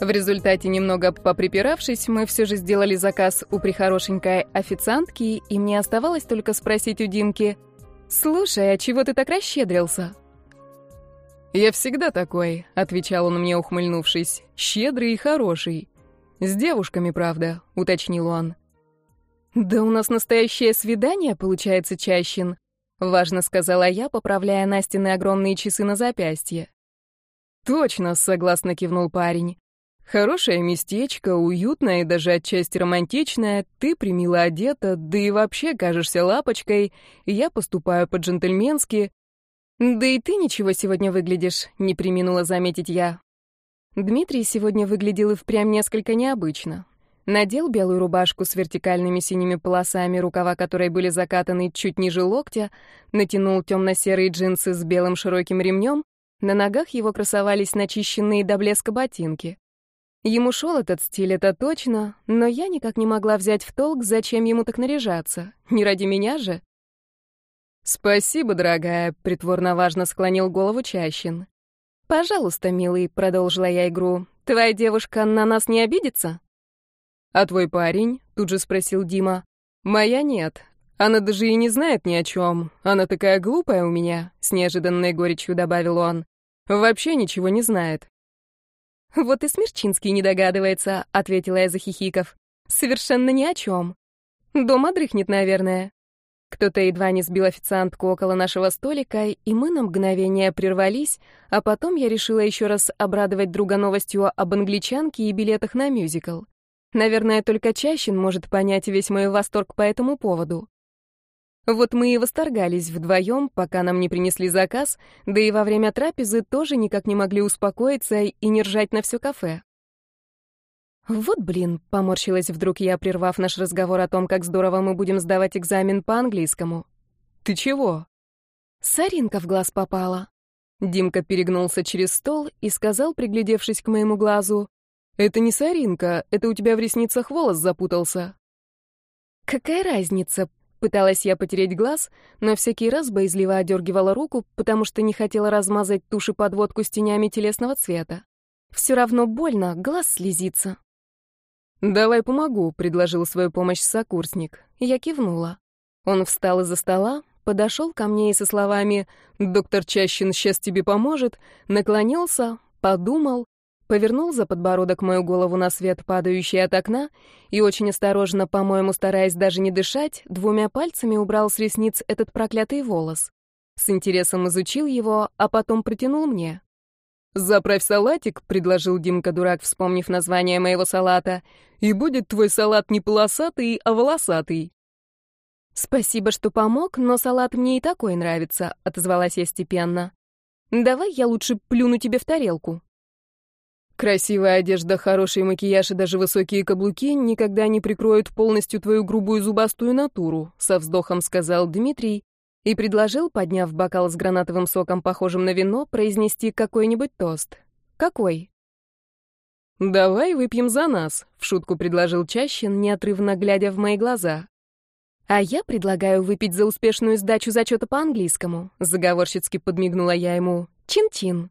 В результате, немного поприпиравшись, мы все же сделали заказ у прихорошенькой официантки, и мне оставалось только спросить у Димки, «Слушай, а чего ты так расщедрился?» «Я всегда такой», — отвечал он мне, ухмыльнувшись, «щедрый и хороший. С девушками, правда», — уточнил он. «Да у нас настоящее свидание, получается, Чащин», — важно сказала я, поправляя Настины огромные часы на запястье. «Точно», — согласно кивнул парень. «Хорошее местечко, уютное и даже отчасти романтичное, ты примило одета, да и вообще кажешься лапочкой, я поступаю по-джентльменски». «Да и ты ничего сегодня выглядишь», — не приминула заметить я. Дмитрий сегодня выглядел и впрямь несколько необычно. Надел белую рубашку с вертикальными синими полосами, рукава которой были закатаны чуть ниже локтя, натянул темно-серые джинсы с белым широким ремнем, на ногах его красовались начищенные до блеска ботинки. Ему шел этот стиль, это точно, но я никак не могла взять в толк, зачем ему так наряжаться. Не ради меня же. «Спасибо, дорогая», — притворно важно склонил голову Чащин. «Пожалуйста, милый», — продолжила я игру. «Твоя девушка на нас не обидится?» «А твой парень?» — тут же спросил Дима. «Моя нет. Она даже и не знает ни о чем. Она такая глупая у меня», — с неожиданной горечью добавил он. «Вообще ничего не знает». «Вот и Смерчинский не догадывается», — ответила я, захихиков. «Совершенно ни о чем. Дома дрыхнет, наверное». Кто-то едва не сбил официантку около нашего столика, и мы на мгновение прервались, а потом я решила еще раз обрадовать друга новостью об англичанке и билетах на мюзикл. Наверное, только Чащин может понять весь мой восторг по этому поводу. Вот мы и восторгались вдвоем, пока нам не принесли заказ, да и во время трапезы тоже никак не могли успокоиться и не ржать на все кафе. Вот блин, поморщилась вдруг я, прервав наш разговор о том, как здорово мы будем сдавать экзамен по английскому. Ты чего? Саринка в глаз попала. Димка перегнулся через стол и сказал, приглядевшись к моему глазу, «Это не соринка, это у тебя в ресницах волос запутался». «Какая разница?» Пыталась я потереть глаз, но всякий раз боязливо одергивала руку, потому что не хотела размазать туши подводку с тенями телесного цвета. Все равно больно, глаз слезится. «Давай помогу», — предложил свою помощь сокурсник. Я кивнула. Он встал из-за стола, подошел ко мне и со словами «Доктор Чащин сейчас тебе поможет», наклонился, подумал, повернул за подбородок мою голову на свет, падающий от окна, и очень осторожно, по-моему, стараясь даже не дышать, двумя пальцами убрал с ресниц этот проклятый волос. С интересом изучил его, а потом протянул мне. «Заправь салатик», — предложил Димка-дурак, вспомнив название моего салата, «и будет твой салат не полосатый, а волосатый». «Спасибо, что помог, но салат мне и такой нравится», — отозвалась я степенно. «Давай я лучше плюну тебе в тарелку». Красивая одежда, хороший макияж и даже высокие каблуки никогда не прикроют полностью твою грубую зубастую натуру, со вздохом сказал Дмитрий и предложил, подняв бокал с гранатовым соком, похожим на вино, произнести какой-нибудь тост. Какой? Давай выпьем за нас, в шутку предложил Чащин, неотрывно глядя в мои глаза. А я предлагаю выпить за успешную сдачу зачета по английскому, заговорщицки подмигнула я ему. Чин-чин.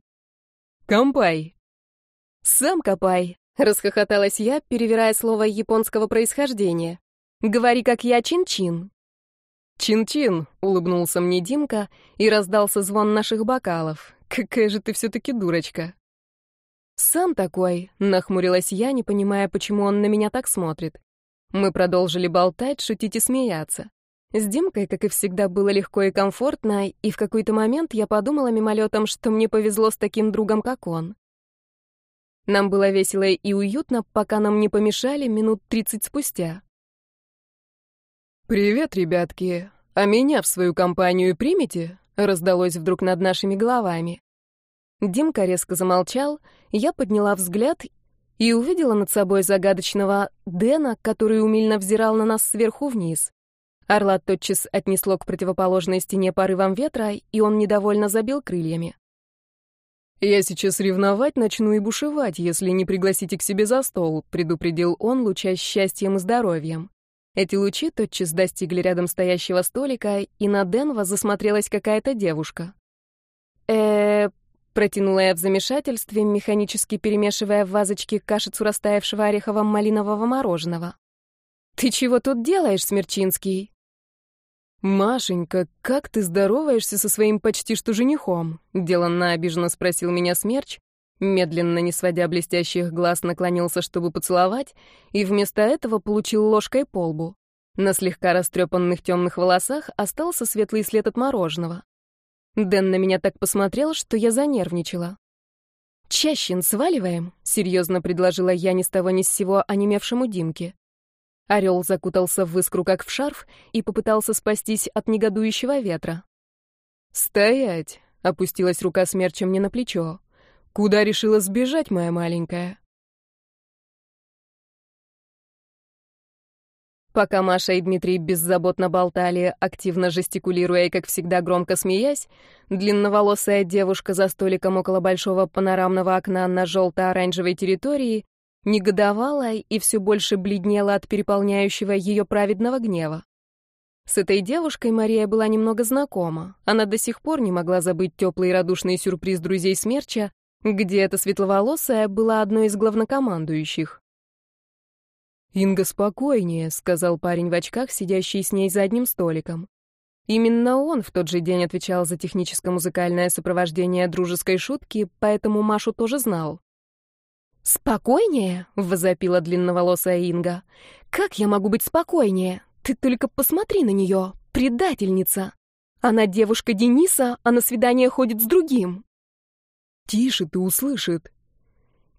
Кампай, «Сам копай», — расхохоталась я, перевирая слово японского происхождения. «Говори, как я, чин-чин». «Чин-чин», — улыбнулся мне Димка, и раздался звон наших бокалов. «Какая же ты все-таки дурочка». «Сам такой», — нахмурилась я, не понимая, почему он на меня так смотрит. Мы продолжили болтать, шутить и смеяться. С Димкой, как и всегда, было легко и комфортно, и в какой-то момент я подумала мимолетом, что мне повезло с таким другом, как он. Нам было весело и уютно, пока нам не помешали минут тридцать спустя. «Привет, ребятки! А меня в свою компанию примете?» раздалось вдруг над нашими головами. Димка резко замолчал, я подняла взгляд и увидела над собой загадочного Дэна, который умильно взирал на нас сверху вниз. Орла тотчас отнесло к противоположной стене порывом ветра, и он недовольно забил крыльями. «Я сейчас ревновать начну и бушевать, если не пригласите к себе за стол», — предупредил он, лучась счастьем и здоровьем. Эти лучи тотчас достигли рядом стоящего столика, и на Денва засмотрелась какая-то девушка. э Протянула я в замешательстве, механически перемешивая в вазочке кашицу растаявшего орехового малинового мороженого. «Ты чего тут делаешь, Смерчинский?» «Машенька, как ты здороваешься со своим почти что женихом?» — деланно обиженно спросил меня Смерч, медленно, не сводя блестящих глаз, наклонился, чтобы поцеловать, и вместо этого получил ложкой по лбу. На слегка растрепанных темных волосах остался светлый след от мороженого. Дэн на меня так посмотрел, что я занервничала. «Чащин, сваливаем?» — серьезно предложила я ни с того ни с сего онемевшему Димке. Орел закутался в искру, как в шарф, и попытался спастись от негодующего ветра. «Стоять!» — опустилась рука смерча мне на плечо. «Куда решила сбежать, моя маленькая?» Пока Маша и Дмитрий беззаботно болтали, активно жестикулируя и, как всегда, громко смеясь, длинноволосая девушка за столиком около большого панорамного окна на желто-оранжевой территории негодовала и все больше бледнела от переполняющего ее праведного гнева. С этой девушкой Мария была немного знакома. Она до сих пор не могла забыть теплый и радушный сюрприз друзей Смерча, где эта светловолосая была одной из главнокомандующих. «Инга, спокойнее», — сказал парень в очках, сидящий с ней за одним столиком. Именно он в тот же день отвечал за техническо-музыкальное сопровождение дружеской шутки, поэтому Машу тоже знал. «Спокойнее?» — возопила длинноволосая Инга. «Как я могу быть спокойнее? Ты только посмотри на нее, предательница! Она девушка Дениса, а на свидание ходит с другим!» «Тише, ты услышит!»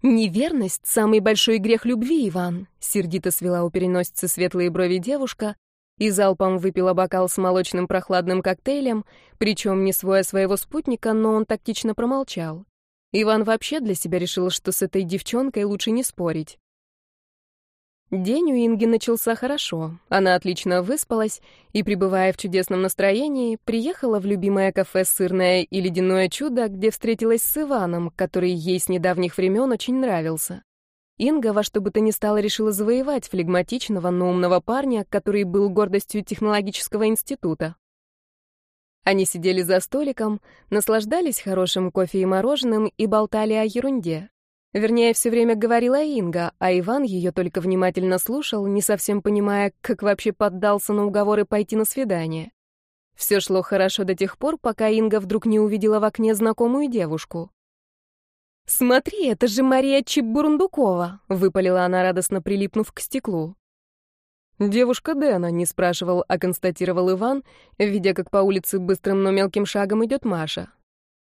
«Неверность — самый большой грех любви, Иван», — сердито свела у переносицы светлые брови девушка и залпом выпила бокал с молочным прохладным коктейлем, причем не своя своего спутника, но он тактично промолчал. Иван вообще для себя решил, что с этой девчонкой лучше не спорить. День у Инги начался хорошо. Она отлично выспалась и, пребывая в чудесном настроении, приехала в любимое кафе «Сырное и ледяное чудо», где встретилась с Иваном, который ей с недавних времен очень нравился. Инга во что бы то ни стало решила завоевать флегматичного, но умного парня, который был гордостью технологического института. Они сидели за столиком, наслаждались хорошим кофе и мороженым и болтали о ерунде. Вернее, все время говорила Инга, а Иван ее только внимательно слушал, не совсем понимая, как вообще поддался на уговоры пойти на свидание. Все шло хорошо до тех пор, пока Инга вдруг не увидела в окне знакомую девушку. «Смотри, это же Мария Чебурундукова!» — выпалила она, радостно прилипнув к стеклу. «Девушка Дэна», — не спрашивал, а констатировал Иван, видя, как по улице быстрым, но мелким шагом идет Маша.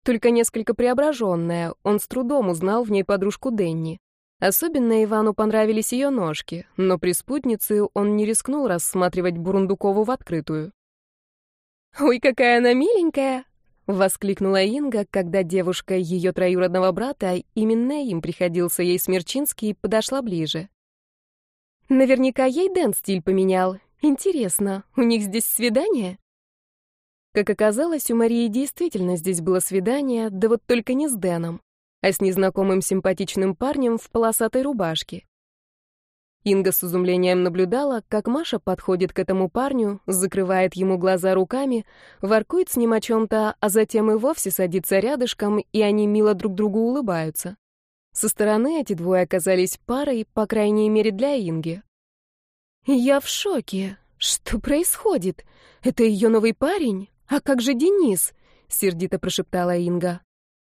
Только несколько преображенная, он с трудом узнал в ней подружку Денни. Особенно Ивану понравились ее ножки, но при спутнице он не рискнул рассматривать Бурундукову в открытую. «Ой, какая она миленькая!» — воскликнула Инга, когда девушка ее троюродного брата, именно им приходился ей Смерчинский, подошла ближе. Наверняка ей Дэн стиль поменял. Интересно, у них здесь свидание? Как оказалось, у Марии действительно здесь было свидание, да вот только не с Дэном, а с незнакомым симпатичным парнем в полосатой рубашке. Инга с изумлением наблюдала, как Маша подходит к этому парню, закрывает ему глаза руками, воркует с ним о чем-то, а затем и вовсе садится рядышком, и они мило друг другу улыбаются. Со стороны эти двое оказались парой, по крайней мере, для Инги. «Я в шоке. Что происходит? Это ее новый парень? А как же Денис?» — сердито прошептала Инга.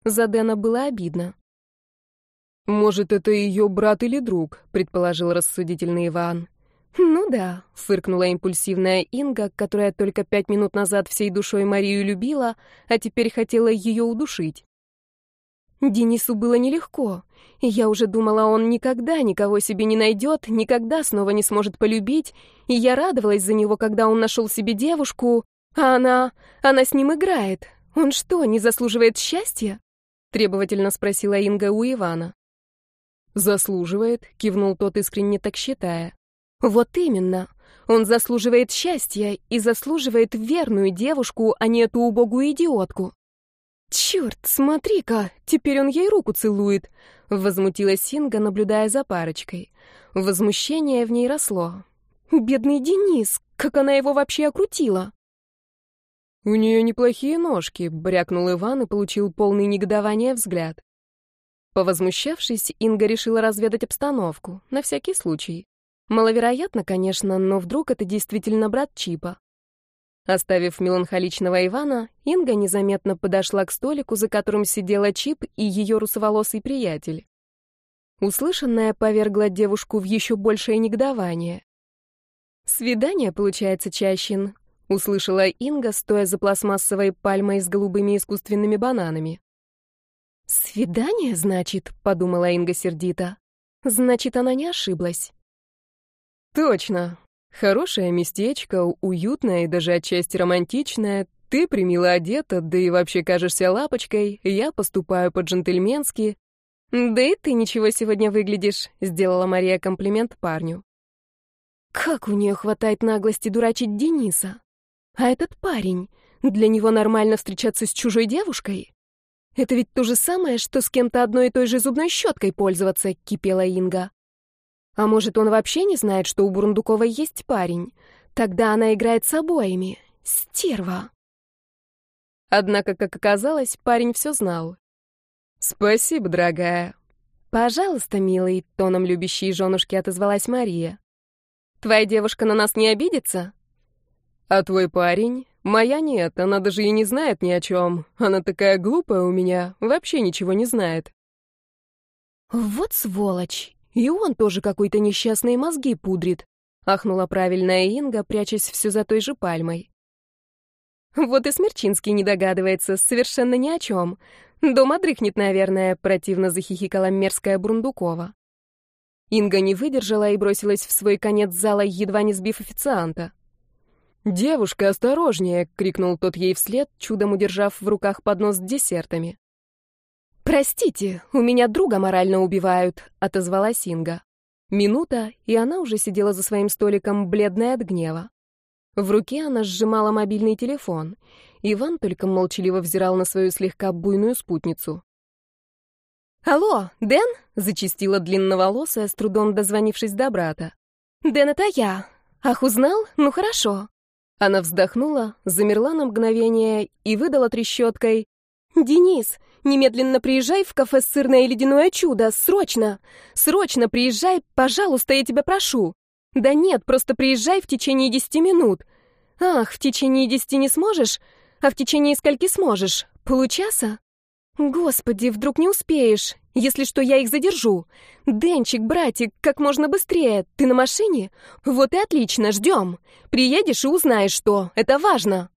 За Дэна было обидно. «Может, это ее брат или друг», — предположил рассудительный Иван. «Ну да», — фыркнула импульсивная Инга, которая только пять минут назад всей душой Марию любила, а теперь хотела ее удушить. Денису было нелегко. И я уже думала, он никогда никого себе не найдет, никогда снова не сможет полюбить. И я радовалась за него, когда он нашел себе девушку. А она... она с ним играет. Он что, не заслуживает счастья? Требовательно спросила Инга у Ивана. «Заслуживает», — кивнул тот, искренне так считая. «Вот именно. Он заслуживает счастья и заслуживает верную девушку, а не эту убогую идиотку. «Черт, смотри-ка, теперь он ей руку целует!» — возмутилась Синга, наблюдая за парочкой. Возмущение в ней росло. «Бедный Денис, как она его вообще окрутила!» «У нее неплохие ножки», — брякнул Иван и получил полный негодования взгляд. Повозмущавшись, Инга решила разведать обстановку, на всякий случай. Маловероятно, конечно, но вдруг это действительно брат Чипа. Оставив меланхоличного Ивана, Инга незаметно подошла к столику, за которым сидела Чип и ее русоволосый приятель. Услышанное повергло девушку в еще большее негодование. «Свидание, получается, Чащин», — услышала Инга, стоя за пластмассовой пальмой с голубыми искусственными бананами. «Свидание, значит?» — подумала Инга сердито. «Значит, она не ошиблась». «Точно. Хорошее местечко, уютное и даже отчасти романтичное. Ты примила одета, да и вообще кажешься лапочкой. Я поступаю по-джентльменски. Да и ты ничего сегодня выглядишь», — сделала Мария комплимент парню. «Как у нее хватает наглости дурачить Дениса?» А этот парень, для него нормально встречаться с чужой девушкой? Это ведь то же самое, что с кем-то одной и той же зубной щеткой пользоваться, кипела Инга. А может, он вообще не знает, что у Бурундуковой есть парень? Тогда она играет с обоими. Стерва. Однако, как оказалось, парень все знал. «Спасибо, дорогая». «Пожалуйста, милый», — тоном любящей женушки отозвалась Мария. «Твоя девушка на нас не обидится?» А твой парень? Моя нет, она даже и не знает ни о чем. Она такая глупая у меня, вообще ничего не знает. Вот сволочь. И он тоже какой-то несчастные мозги пудрит. Ахнула правильная Инга, прячась все за той же пальмой. Вот и Смерчинский не догадывается, совершенно ни о чем. Дома дрыхнет, наверное, противно захихикала мерзкая Брундукова. Инга не выдержала и бросилась в свой конец зала, едва не сбив официанта. «Девушка, осторожнее!» — крикнул тот ей вслед, чудом удержав в руках поднос с десертами. «Простите, у меня друга морально убивают», — отозвалась Инга. Минута, и она уже сидела за своим столиком, бледная от гнева. В руке она сжимала мобильный телефон. Иван только молчаливо взирал на свою слегка буйную спутницу. «Алло, Дэн?» — зачистила длинноволосая, с трудом дозвонившись до брата. «Дэн, это я. Ах, узнал? Ну хорошо. Она вздохнула, замерла на мгновение и выдала трещоткой. «Денис, немедленно приезжай в кафе «Сырное ледяное чудо», срочно! Срочно приезжай, пожалуйста, я тебя прошу! Да нет, просто приезжай в течение десяти минут. Ах, в течение десяти не сможешь? А в течение скольки сможешь? Получаса? Господи, вдруг не успеешь. Если что, я их задержу. Денчик, братик, как можно быстрее. Ты на машине? Вот и отлично, ждем. Приедешь и узнаешь, что. Это важно.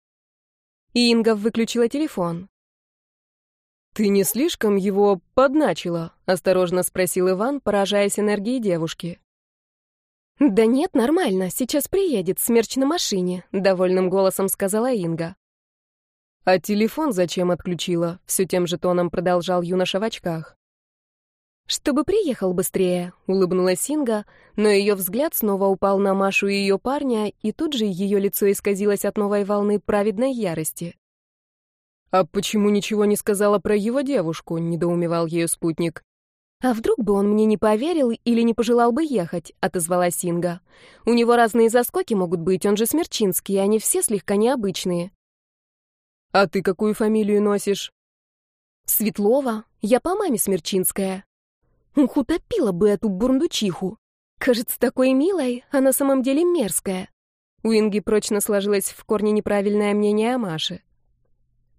Инга выключила телефон. «Ты не слишком его подначила?» — осторожно спросил Иван, поражаясь энергией девушки. «Да нет, нормально, сейчас приедет, смерч на машине», — довольным голосом сказала Инга. «А телефон зачем отключила?» — все тем же тоном продолжал юноша в очках. «Чтобы приехал быстрее», — улыбнулась Инга, но ее взгляд снова упал на Машу и ее парня, и тут же ее лицо исказилось от новой волны праведной ярости. «А почему ничего не сказала про его девушку?» — недоумевал ее спутник. «А вдруг бы он мне не поверил или не пожелал бы ехать?» — отозвалась Инга. «У него разные заскоки могут быть, он же Смерчинский, и они все слегка необычные». «А ты какую фамилию носишь?» «Светлова. Я по маме Смерчинская». Ух, утопила бы эту бурундучиху. Кажется такой милой, а на самом деле мерзкая. У Инги прочно сложилось в корне неправильное мнение о Маше.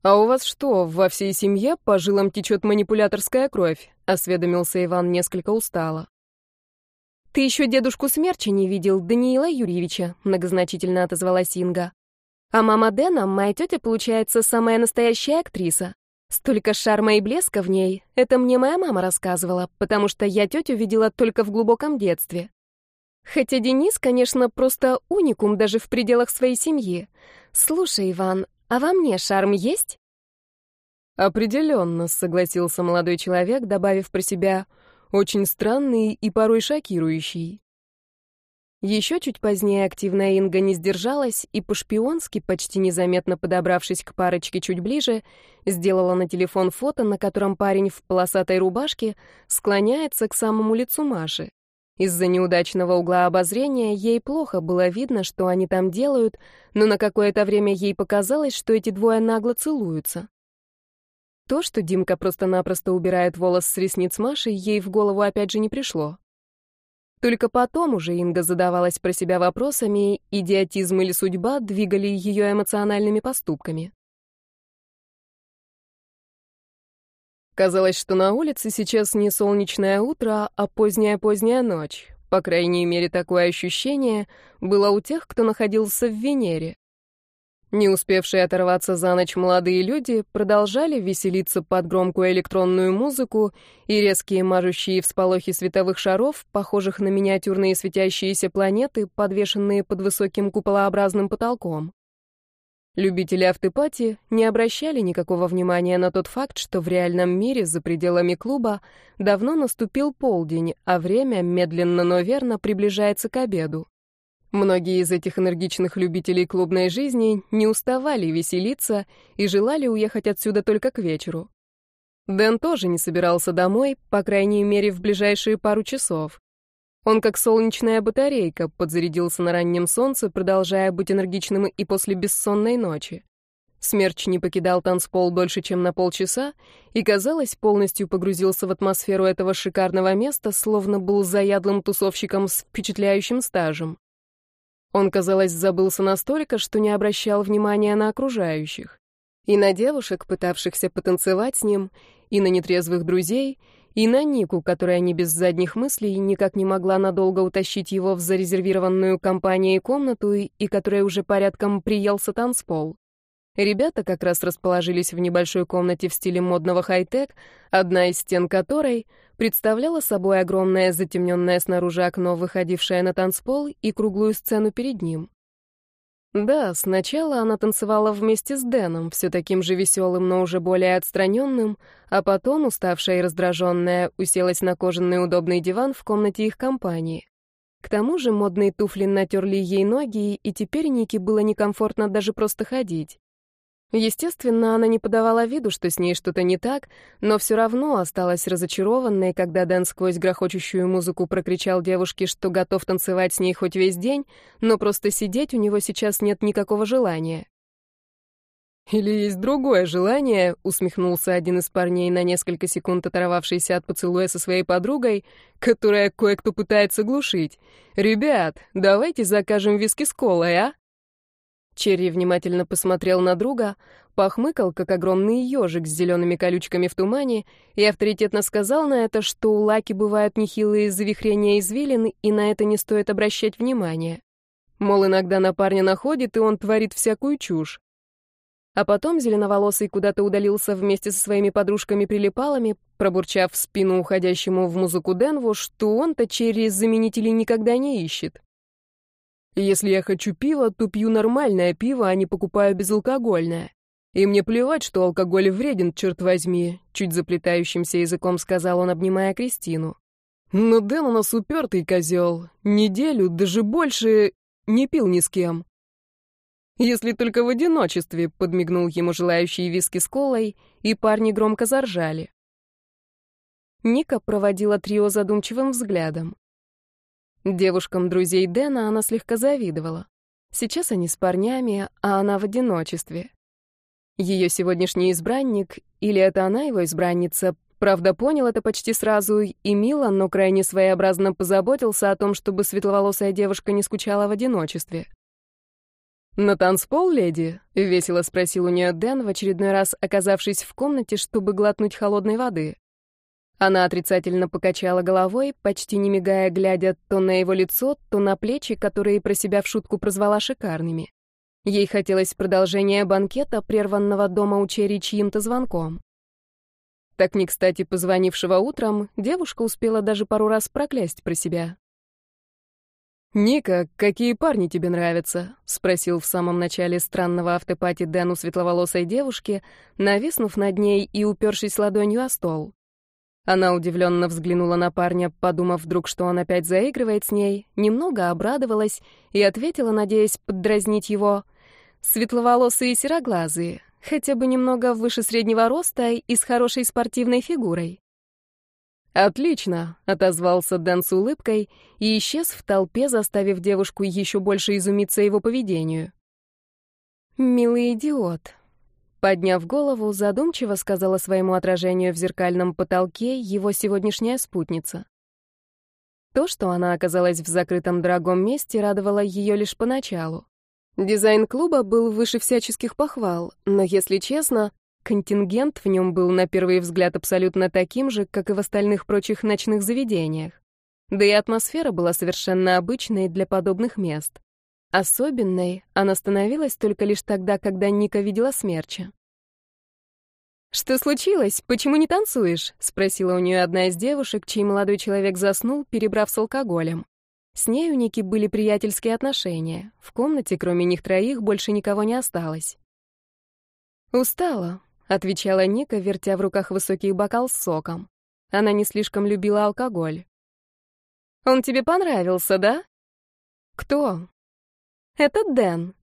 «А у вас что, во всей семье по жилам течет манипуляторская кровь?» — осведомился Иван несколько устало. «Ты еще дедушку Смерча не видел, Даниила Юрьевича», — многозначительно отозвалась Инга. А мама Дэна, моя тетя, получается, самая настоящая актриса. Столько шарма и блеска в ней, это мне моя мама рассказывала, потому что я тетю видела только в глубоком детстве. Хотя Денис, конечно, просто уникум даже в пределах своей семьи. Слушай, Иван, а во мне шарм есть? Определенно, согласился молодой человек, добавив про себя очень странный и порой шокирующий. Еще чуть позднее активная Инга не сдержалась и по-шпионски, почти незаметно подобравшись к парочке чуть ближе, сделала на телефон фото, на котором парень в полосатой рубашке склоняется к самому лицу Маши. Из-за неудачного угла обозрения ей плохо было видно, что они там делают, но на какое-то время ей показалось, что эти двое нагло целуются. То, что Димка просто-напросто убирает волос с ресниц Маши, ей в голову опять же не пришло. Только потом уже Инга задавалась про себя вопросами, идиотизм или судьба двигали ее эмоциональными поступками. Казалось, что на улице сейчас не солнечное утро, а поздняя-поздняя ночь. По крайней мере, такое ощущение было у тех, кто находился в Венере. Не успевшие оторваться за ночь молодые люди продолжали веселиться под громкую электронную музыку, и резкие мажущие всполохи световых шаров, похожих на миниатюрные светящиеся планеты, подвешенные под высоким куполообразным потолком. Любители автопати не обращали никакого внимания на тот факт, что в реальном мире за пределами клуба давно наступил полдень, а время медленно, но верно приближается к обеду. Многие из этих энергичных любителей клубной жизни не уставали веселиться и желали уехать отсюда только к вечеру. Дэн тоже не собирался домой, по крайней мере, в ближайшие пару часов. Он, как солнечная батарейка, подзарядился на раннем солнце, продолжая быть энергичным и после бессонной ночи. Смерч не покидал танцпол дольше, чем на полчаса, и, казалось, полностью погрузился в атмосферу этого шикарного места, словно был заядлым тусовщиком с впечатляющим стажем. Он, казалось, забылся настолько, что не обращал внимания на окружающих. И на девушек, пытавшихся потанцевать с ним, и на нетрезвых друзей — и на Нику, которая не без задних мыслей никак не могла надолго утащить его в зарезервированную компанией комнату и которая уже порядком приелся танцпол. Ребята как раз расположились в небольшой комнате в стиле модного хай-тек, одна из стен которой представляла собой огромное затемненное снаружи окно, выходившее на танцпол, и круглую сцену перед ним. Да, сначала она танцевала вместе с Дэном, все таким же веселым, но уже более отстраненным, а потом, уставшая и раздраженная, уселась на кожаный удобный диван в комнате их компании. К тому же модные туфли натерли ей ноги, и теперь Нике было некомфортно даже просто ходить. Естественно, она не подавала виду, что с ней что-то не так, но все равно осталась разочарованной, когда Дэн сквозь грохочущую музыку прокричал девушке, что готов танцевать с ней хоть весь день, но просто сидеть у него сейчас нет никакого желания. «Или есть другое желание», — усмехнулся один из парней, на несколько секунд оторвавшийся от поцелуя со своей подругой, которая кое-кто пытается глушить. «Ребят, давайте закажем виски с колой, а?» Черри внимательно посмотрел на друга, похмыкал, как огромный ежик с зелеными колючками в тумане, и авторитетно сказал на это, что у Лаки бывают нехилые завихрения извилин, и на это не стоит обращать внимания. Мол, иногда на парня находит, и он творит всякую чушь. А потом зеленоволосый куда-то удалился вместе со своими подружками-прилипалами, пробурчав в спину уходящему в музыку Денву, что он-то Черри заменителей никогда не ищет. Если я хочу пива, то пью нормальное пиво, а не покупаю безалкогольное. И мне плевать, что алкоголь вреден, черт возьми, чуть заплетающимся языком сказал он, обнимая Кристину. Но Дэн у нас упертый козел. Неделю, даже больше, не пил ни с кем. Если только в одиночестве, подмигнул ему желающий виски с колой, и парни громко заржали. Ника проводила трио задумчивым взглядом. Девушкам друзей Дэна она слегка завидовала. Сейчас они с парнями, а она в одиночестве. Ее сегодняшний избранник, или это она его избранница, правда, понял это почти сразу и мило, но крайне своеобразно позаботился о том, чтобы светловолосая девушка не скучала в одиночестве. «На танцпол, леди?» — весело спросил у нее Дэн, в очередной раз оказавшись в комнате, чтобы глотнуть холодной воды. Она отрицательно покачала головой, почти не мигая, глядя то на его лицо, то на плечи, которые про себя в шутку прозвала шикарными. Ей хотелось продолжения банкета, прерванного дома у Черри чьим-то звонком. Так не кстати позвонившего утром, девушка успела даже пару раз проклясть про себя. «Ника, какие парни тебе нравятся?» — спросил в самом начале странного автопати Дэн у светловолосой девушки, нависнув над ней и упершись ладонью о стол. Она удивленно взглянула на парня, подумав вдруг, что он опять заигрывает с ней, немного обрадовалась и ответила, надеясь поддразнить его. «Светловолосые сероглазые, хотя бы немного выше среднего роста и с хорошей спортивной фигурой». «Отлично», — отозвался Дэн с улыбкой и исчез в толпе, заставив девушку еще больше изумиться его поведению. «Милый идиот», — подняв голову, задумчиво сказала своему отражению в зеркальном потолке его сегодняшняя спутница. То, что она оказалась в закрытом дорогом месте, радовало ее лишь поначалу. Дизайн клуба был выше всяческих похвал, но, если честно, контингент в нем был на первый взгляд абсолютно таким же, как и в остальных прочих ночных заведениях. Да и атмосфера была совершенно обычной для подобных мест. Особенной она становилась только лишь тогда, когда Ника видела смерча. «Что случилось? Почему не танцуешь?» — спросила у нее одна из девушек, чей молодой человек заснул, перебрав с алкоголем. С ней у Ники были приятельские отношения. В комнате, кроме них троих, больше никого не осталось. «Устала», — отвечала Ника, вертя в руках высокий бокал с соком. Она не слишком любила алкоголь. «Он тебе понравился, да?» «Кто?» «Это Дэн».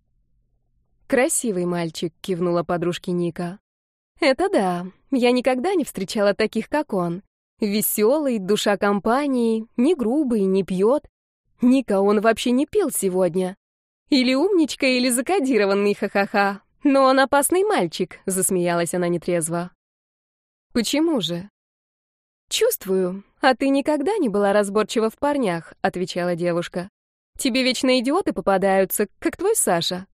«Красивый мальчик», — кивнула подружке Ника. «Это да. Я никогда не встречала таких, как он. Веселый, душа компании, не грубый, не пьет. Ника, он вообще не пил сегодня. Или умничка, или закодированный, ха-ха-ха. Но он опасный мальчик, засмеялась она нетрезво. Почему же? Чувствую. А ты никогда не была разборчива в парнях, отвечала девушка. Тебе вечно идиоты попадаются, как твой Саша.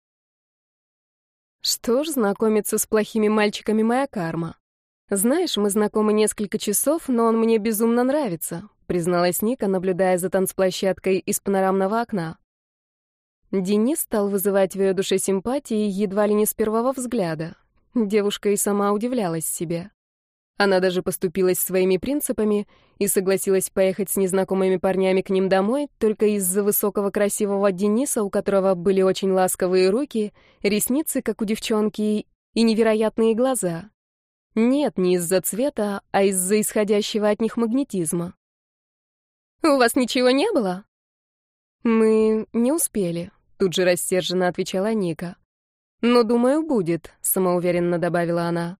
Что ж, знакомиться с плохими мальчиками моя карма. Знаешь, мы знакомы несколько часов, но он мне безумно нравится призналась Ника, наблюдая за танцплощадкой из панорамного окна. Денис стал вызывать в ее душе симпатии едва ли не с первого взгляда. Девушка и сама удивлялась себе. Она даже поступилась своими принципами и согласилась поехать с незнакомыми парнями к ним домой только из-за высокого красивого Дениса, у которого были очень ласковые руки, ресницы, как у девчонки, и невероятные глаза. Нет, не из-за цвета, а из-за исходящего от них магнетизма. «У вас ничего не было?» «Мы не успели», — тут же рассерженно отвечала Ника. «Но, думаю, будет», — самоуверенно добавила она.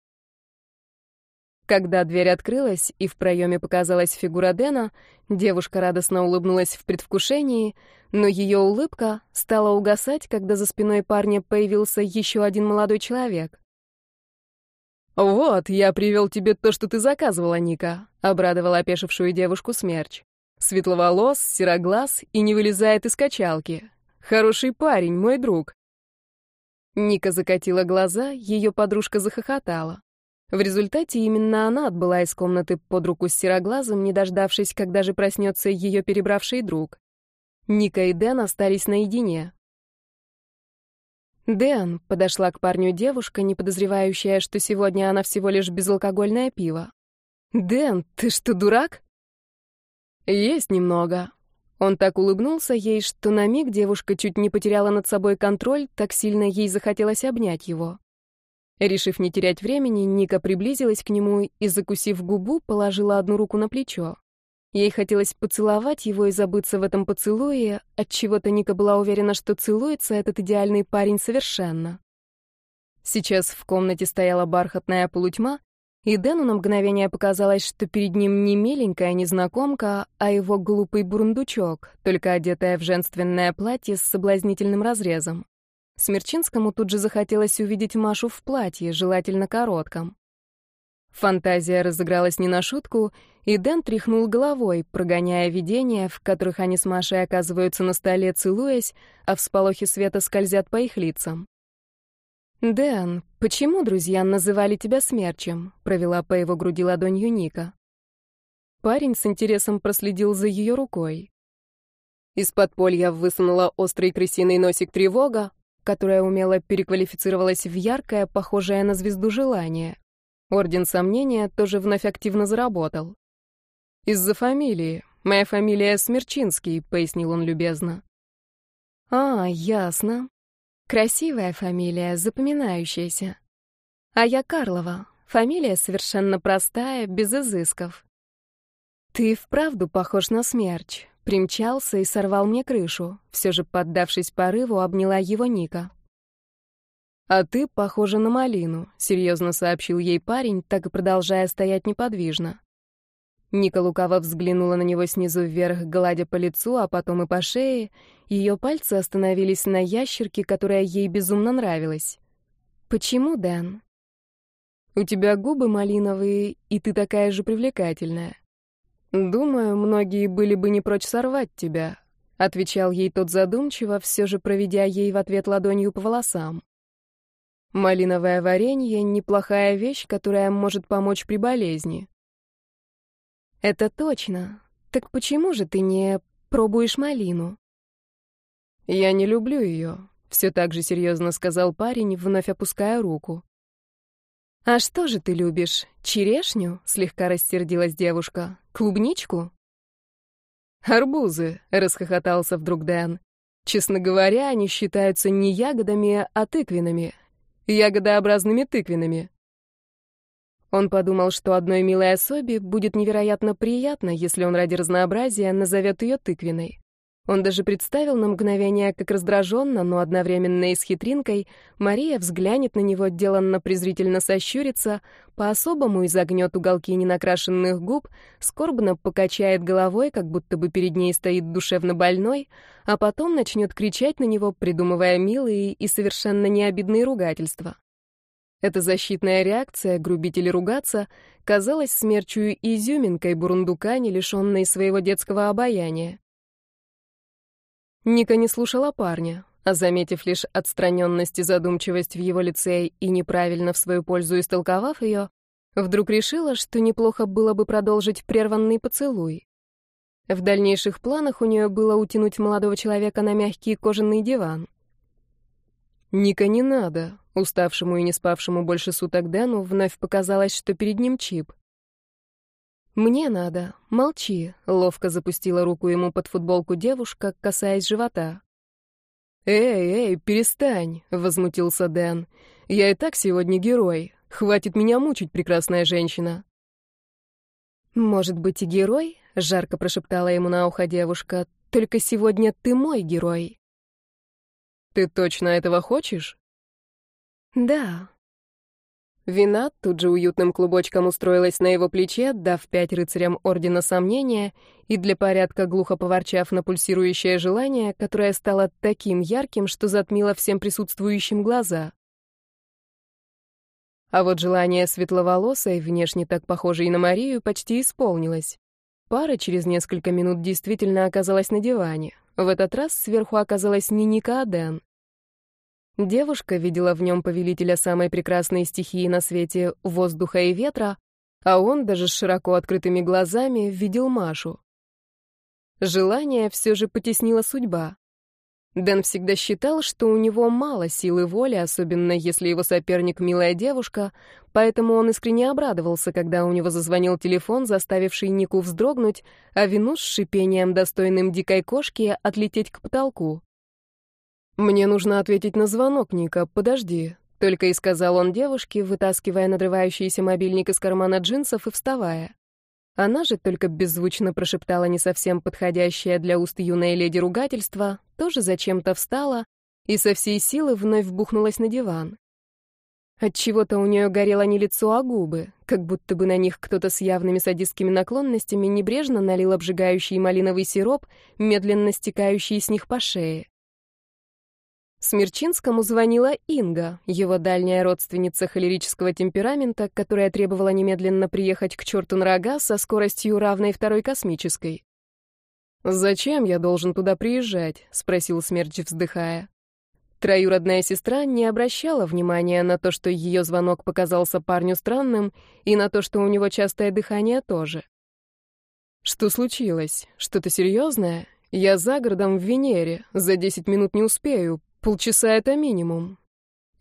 Когда дверь открылась и в проеме показалась фигура Дэна, девушка радостно улыбнулась в предвкушении, но ее улыбка стала угасать, когда за спиной парня появился еще один молодой человек. «Вот, я привел тебе то, что ты заказывала, Ника», — обрадовала опешившую девушку Смерч. Светловолос, сероглаз и не вылезает из качалки. Хороший парень, мой друг. Ника закатила глаза, ее подружка захохотала. В результате именно она отбыла из комнаты под руку с сероглазом, не дождавшись, когда же проснется ее перебравший друг. Ника и Дэн остались наедине. «Дэн», — подошла к парню девушка, не подозревающая, что сегодня она всего лишь безалкогольное пиво. «Дэн, ты что, дурак?» «Есть немного». Он так улыбнулся ей, что на миг девушка чуть не потеряла над собой контроль, так сильно ей захотелось обнять его. Решив не терять времени, Ника приблизилась к нему и, закусив губу, положила одну руку на плечо. Ей хотелось поцеловать его и забыться в этом поцелуе, отчего-то Ника была уверена, что целуется этот идеальный парень совершенно. Сейчас в комнате стояла бархатная полутьма, и Дэну на мгновение показалось, что перед ним не миленькая незнакомка, а его глупый бурундучок, только одетая в женственное платье с соблазнительным разрезом. Смерчинскому тут же захотелось увидеть Машу в платье, желательно коротком. Фантазия разыгралась не на шутку, и Дэн тряхнул головой, прогоняя видения, в которых они с Машей оказываются на столе, целуясь, а всполохи света скользят по их лицам. «Дэн, почему друзья называли тебя смерчем?» — провела по его груди ладонью Ника. Парень с интересом проследил за ее рукой. Из подполья высунула острый крысиный носик тревога, которая умело переквалифицировалась в яркое, похожее на звезду желание. Орден сомнения тоже вновь активно заработал. «Из-за фамилии. Моя фамилия Смерчинский», — пояснил он любезно. «А, ясно. Красивая фамилия, запоминающаяся. А я Карлова. Фамилия совершенно простая, без изысков. Ты вправду похож на смерч. Примчался и сорвал мне крышу. Все же, поддавшись порыву, обняла его Ника. «А ты похожа на малину», — серьезно сообщил ей парень, так и продолжая стоять неподвижно. Ника лукаво взглянула на него снизу вверх, гладя по лицу, а потом и по шее. Ее пальцы остановились на ящерке, которая ей безумно нравилась. «Почему, Дэн?» «У тебя губы малиновые, и ты такая же привлекательная. Думаю, многие были бы не прочь сорвать тебя», — отвечал ей тот задумчиво, все же проведя ей в ответ ладонью по волосам. «Малиновое варенье — неплохая вещь, которая может помочь при болезни». «Это точно. Так почему же ты не пробуешь малину?» «Я не люблю ее», — все так же серьезно сказал парень, вновь опуская руку. «А что же ты любишь? Черешню?» — слегка рассердилась девушка. «Клубничку?» «Арбузы», — расхохотался вдруг Дэн. «Честно говоря, они считаются не ягодами, а тыквенными. Ягодообразными тыквенами. Он подумал, что одной милой особе будет невероятно приятно, если он ради разнообразия назовет ее тыквенной. Он даже представил на мгновение, как раздраженно, но одновременно и с хитринкой, Мария взглянет на него, деланно презрительно сощурится, по-особому изогнет уголки ненакрашенных губ, скорбно покачает головой, как будто бы перед ней стоит душевно больной, а потом начнет кричать на него, придумывая милые и совершенно необидные ругательства. Эта защитная реакция, грубить или ругаться, казалась смерчью изюминкой бурундука, не лишенной своего детского обаяния. Ника не слушала парня, а, заметив лишь отстраненность и задумчивость в его лице и неправильно в свою пользу истолковав ее, вдруг решила, что неплохо было бы продолжить прерванный поцелуй. В дальнейших планах у нее было утянуть молодого человека на мягкий кожаный диван. «Ника, не надо», Уставшему и не спавшему больше суток Дэну вновь показалось, что перед ним чип. «Мне надо. Молчи», — ловко запустила руку ему под футболку девушка, касаясь живота. «Эй, эй, перестань», — возмутился Дэн. «Я и так сегодня герой. Хватит меня мучить, прекрасная женщина». «Может быть, и герой?» — жарко прошептала ему на ухо девушка. «Только сегодня ты мой герой». «Ты точно этого хочешь?» Да. Вина тут же уютным клубочком устроилась на его плече, дав пять рыцарям Ордена Сомнения, и для порядка глухо поворчав на пульсирующее желание, которое стало таким ярким, что затмило всем присутствующим глаза. А вот желание светловолосой, внешне так похожей на Марию, почти исполнилось. Пара через несколько минут действительно оказалась на диване. В этот раз сверху оказалась не Ника, а Дэн. Девушка видела в нем повелителя самой прекрасной стихии на свете — воздуха и ветра, а он даже с широко открытыми глазами видел Машу. Желание все же потеснила судьба. Дэн всегда считал, что у него мало силы воли, особенно если его соперник — милая девушка, поэтому он искренне обрадовался, когда у него зазвонил телефон, заставивший Нику вздрогнуть, а вину с шипением, достойным дикой кошки, отлететь к потолку. «Мне нужно ответить на звонок, Ника, подожди», — только и сказал он девушке, вытаскивая надрывающийся мобильник из кармана джинсов и вставая. Она же только беззвучно прошептала не совсем подходящее для уст юной леди ругательство, тоже зачем-то встала и со всей силы вновь бухнулась на диван. Отчего-то у нее горело не лицо, а губы, как будто бы на них кто-то с явными садистскими наклонностями небрежно налил обжигающий малиновый сироп, медленно стекающий с них по шее. Смерчинскому звонила Инга, его дальняя родственница холерического темперамента, которая требовала немедленно приехать к черту на рога со скоростью, равной второй космической. «Зачем я должен туда приезжать?» — спросил Смерч, вздыхая. Троюродная сестра не обращала внимания на то, что ее звонок показался парню странным, и на то, что у него частое дыхание тоже. «Что случилось? Что-то серьезное? Я за городом в Венере, за десять минут не успею, Полчаса — это минимум.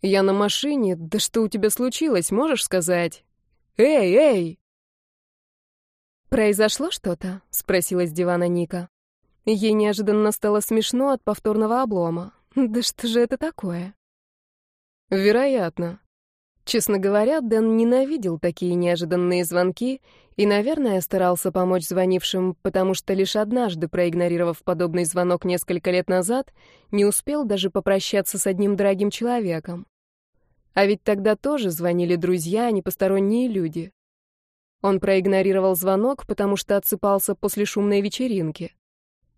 Я на машине. Да что у тебя случилось, можешь сказать? Эй, эй!» «Произошло что-то?» — спросила с дивана Ника. Ей неожиданно стало смешно от повторного облома. «Да что же это такое?» «Вероятно. Честно говоря, Дэн ненавидел такие неожиданные звонки и, наверное, старался помочь звонившим, потому что лишь однажды, проигнорировав подобный звонок несколько лет назад, не успел даже попрощаться с одним дорогим человеком. А ведь тогда тоже звонили друзья, а не посторонние люди. Он проигнорировал звонок, потому что отсыпался после шумной вечеринки.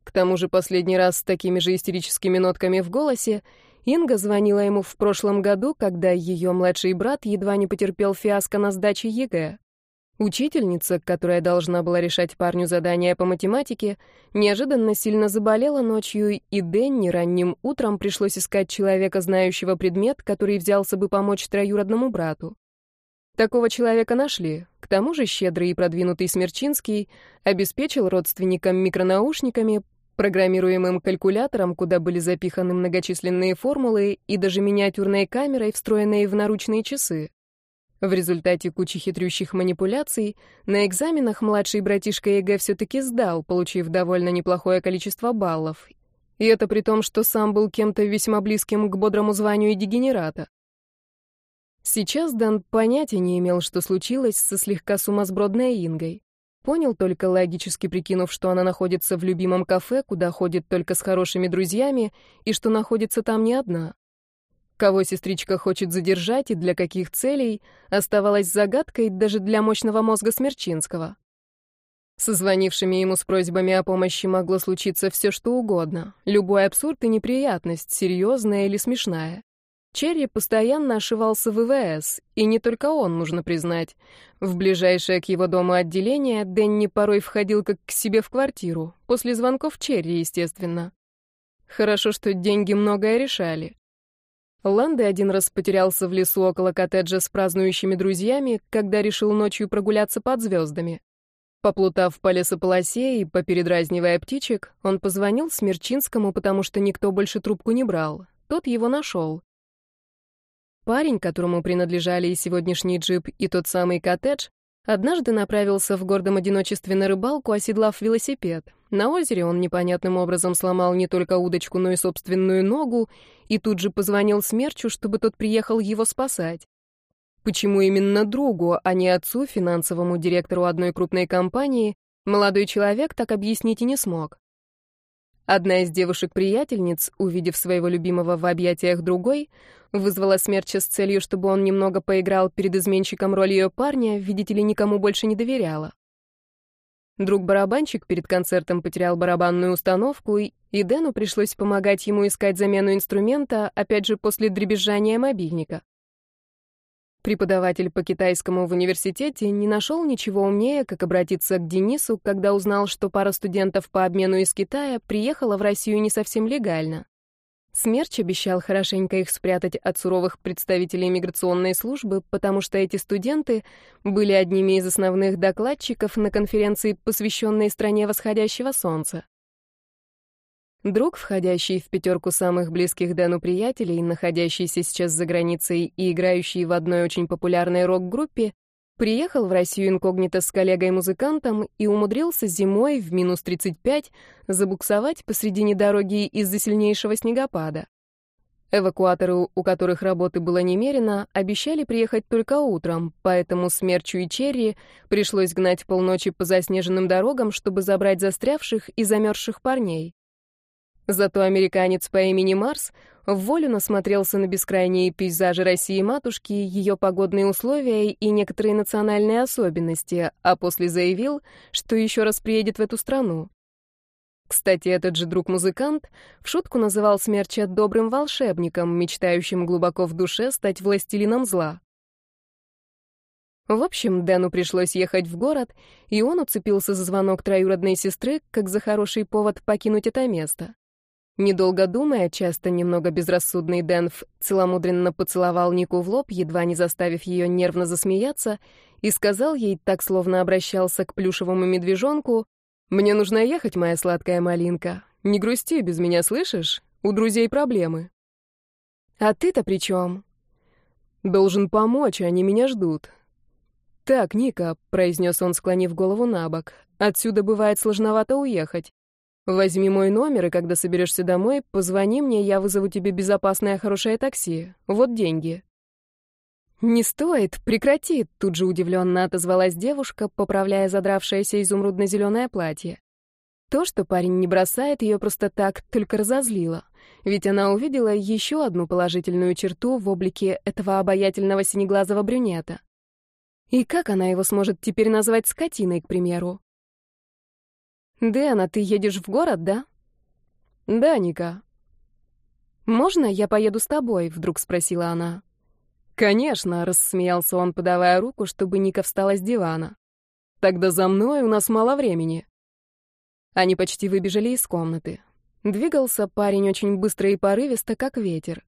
К тому же последний раз с такими же истерическими нотками в голосе Инга звонила ему в прошлом году, когда ее младший брат едва не потерпел фиаско на сдаче ЕГЭ. Учительница, которая должна была решать парню задания по математике, неожиданно сильно заболела ночью, и Дэнни ранним утром пришлось искать человека, знающего предмет, который взялся бы помочь троюродному брату. Такого человека нашли. К тому же щедрый и продвинутый Смерчинский обеспечил родственникам микронаушниками, программируемым калькулятором, куда были запиханы многочисленные формулы, и даже миниатюрной камерой, встроенной в наручные часы. В результате кучи хитрющих манипуляций на экзаменах младший братишка ЕГЭ все-таки сдал, получив довольно неплохое количество баллов. И это при том, что сам был кем-то весьма близким к бодрому званию дегенерата. Сейчас Дан понятия не имел, что случилось со слегка сумасбродной Ингой. Понял только логически прикинув, что она находится в любимом кафе, куда ходит только с хорошими друзьями, и что находится там не одна. Кого сестричка хочет задержать и для каких целей, оставалось загадкой даже для мощного мозга Смерчинского. Со звонившими ему с просьбами о помощи могло случиться все, что угодно. Любой абсурд и неприятность, серьезная или смешная. Черри постоянно ошивался в ВВС, и не только он, нужно признать. В ближайшее к его дому отделение Дэнни порой входил как к себе в квартиру, после звонков Черри, естественно. Хорошо, что деньги многое решали. Ланды один раз потерялся в лесу около коттеджа с празднующими друзьями, когда решил ночью прогуляться под звездами. Поплутав по лесополосе и попередразнивая птичек, он позвонил Смерчинскому, потому что никто больше трубку не брал. Тот его нашел. Парень, которому принадлежали и сегодняшний джип, и тот самый коттедж, однажды направился в гордом одиночестве на рыбалку, оседлав велосипед. На озере он непонятным образом сломал не только удочку, но и собственную ногу, и тут же позвонил Смерчу, чтобы тот приехал его спасать. Почему именно другу, а не отцу, финансовому директору одной крупной компании, молодой человек так объяснить и не смог. Одна из девушек-приятельниц, увидев своего любимого в объятиях другой, вызвала Смерча с целью, чтобы он немного поиграл перед изменщиком роль ее парня, видите ли, никому больше не доверяла. Друг-барабанщик перед концертом потерял барабанную установку, и Дэну пришлось помогать ему искать замену инструмента, опять же, после дребезжания мобильника. Преподаватель по китайскому в университете не нашел ничего умнее, как обратиться к Денису, когда узнал, что пара студентов по обмену из Китая приехала в Россию не совсем легально. Смерч обещал хорошенько их спрятать от суровых представителей миграционной службы, потому что эти студенты были одними из основных докладчиков на конференции, посвященной стране восходящего солнца. Друг, входящий в пятерку самых близких Дэну приятелей, находящийся сейчас за границей и играющий в одной очень популярной рок-группе, приехал в Россию инкогнито с коллегой-музыкантом и умудрился зимой в минус 35 забуксовать посредине дороги из-за сильнейшего снегопада. Эвакуаторы, у которых работы было немерено, обещали приехать только утром, поэтому Смерчу и Черри пришлось гнать полночи по заснеженным дорогам, чтобы забрать застрявших и замерзших парней. Зато американец по имени Марс в волю насмотрелся на бескрайние пейзажи России-матушки, ее погодные условия и некоторые национальные особенности, а после заявил, что еще раз приедет в эту страну. Кстати, этот же друг-музыкант в шутку называл Смерча добрым волшебником, мечтающим глубоко в душе стать властелином зла. В общем, Дэну пришлось ехать в город, и он уцепился за звонок троюродной сестры, как за хороший повод покинуть это место. Недолго думая, часто немного безрассудный Дэнф целомудренно поцеловал Нику в лоб, едва не заставив ее нервно засмеяться, и сказал ей, так словно обращался к плюшевому медвежонку, «Мне нужно ехать, моя сладкая малинка. Не грусти без меня, слышишь? У друзей проблемы». «А ты-то при чем?» «Должен помочь, они меня ждут». «Так, Ника», — произнес он, склонив голову на бок, — «отсюда бывает сложновато уехать. Возьми мой номер, и когда соберешься домой, позвони мне, я вызову тебе безопасное хорошее такси. Вот деньги». «Не стоит, прекрати!» — тут же удивленно отозвалась девушка, поправляя задравшееся изумрудно-зеленое платье. То, что парень не бросает ее просто так, только разозлило. Ведь она увидела еще одну положительную черту в облике этого обаятельного синеглазого брюнета. И как она его сможет теперь назвать скотиной, к примеру? «Дэн, а ты едешь в город, да?» «Да, Ника». «Можно я поеду с тобой?» — вдруг спросила она. «Конечно», — рассмеялся он, подавая руку, чтобы Ника встала с дивана. «Тогда за мной у нас мало времени». Они почти выбежали из комнаты. Двигался парень очень быстро и порывисто, как ветер.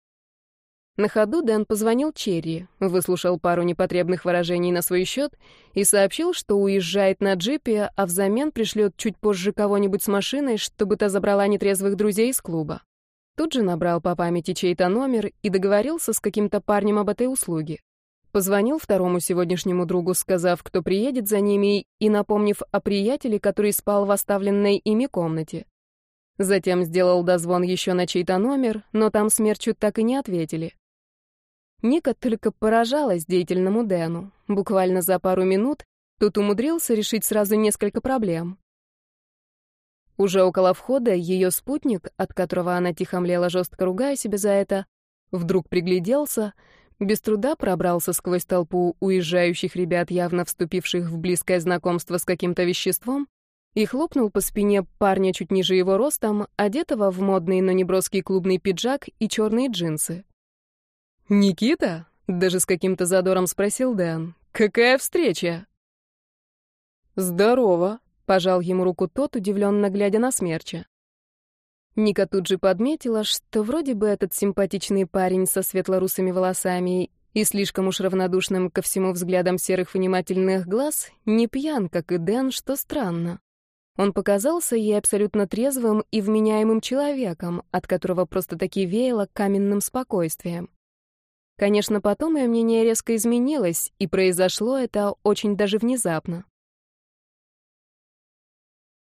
На ходу Дэн позвонил Черри, выслушал пару непотребных выражений на свой счет и сообщил, что уезжает на джипе, а взамен пришлет чуть позже кого-нибудь с машиной, чтобы та забрала нетрезвых друзей из клуба. Тут же набрал по памяти чей-то номер и договорился с каким-то парнем об этой услуге. Позвонил второму сегодняшнему другу, сказав, кто приедет за ними, и напомнив о приятеле, который спал в оставленной ими комнате. Затем сделал дозвон еще на чей-то номер, но там смерчу так и не ответили. Ника только поражалась деятельному Дэну. Буквально за пару минут тут умудрился решить сразу несколько проблем. Уже около входа ее спутник, от которого она тихо млела, жестко ругая себя за это, вдруг пригляделся, без труда пробрался сквозь толпу уезжающих ребят, явно вступивших в близкое знакомство с каким-то веществом, и хлопнул по спине парня чуть ниже его ростом, одетого в модный, но неброский клубный пиджак и черные джинсы. «Никита?» — даже с каким-то задором спросил Дэн. «Какая встреча?» «Здорово», — пожал ему руку тот, удивленно глядя на смерча. Ника тут же подметила, что вроде бы этот симпатичный парень со светлорусыми волосами и слишком уж равнодушным ко всему взглядам серых внимательных глаз не пьян, как и Дэн, что странно. Он показался ей абсолютно трезвым и вменяемым человеком, от которого просто-таки веяло каменным спокойствием. Конечно, потом ее мнение резко изменилось, и произошло это очень даже внезапно.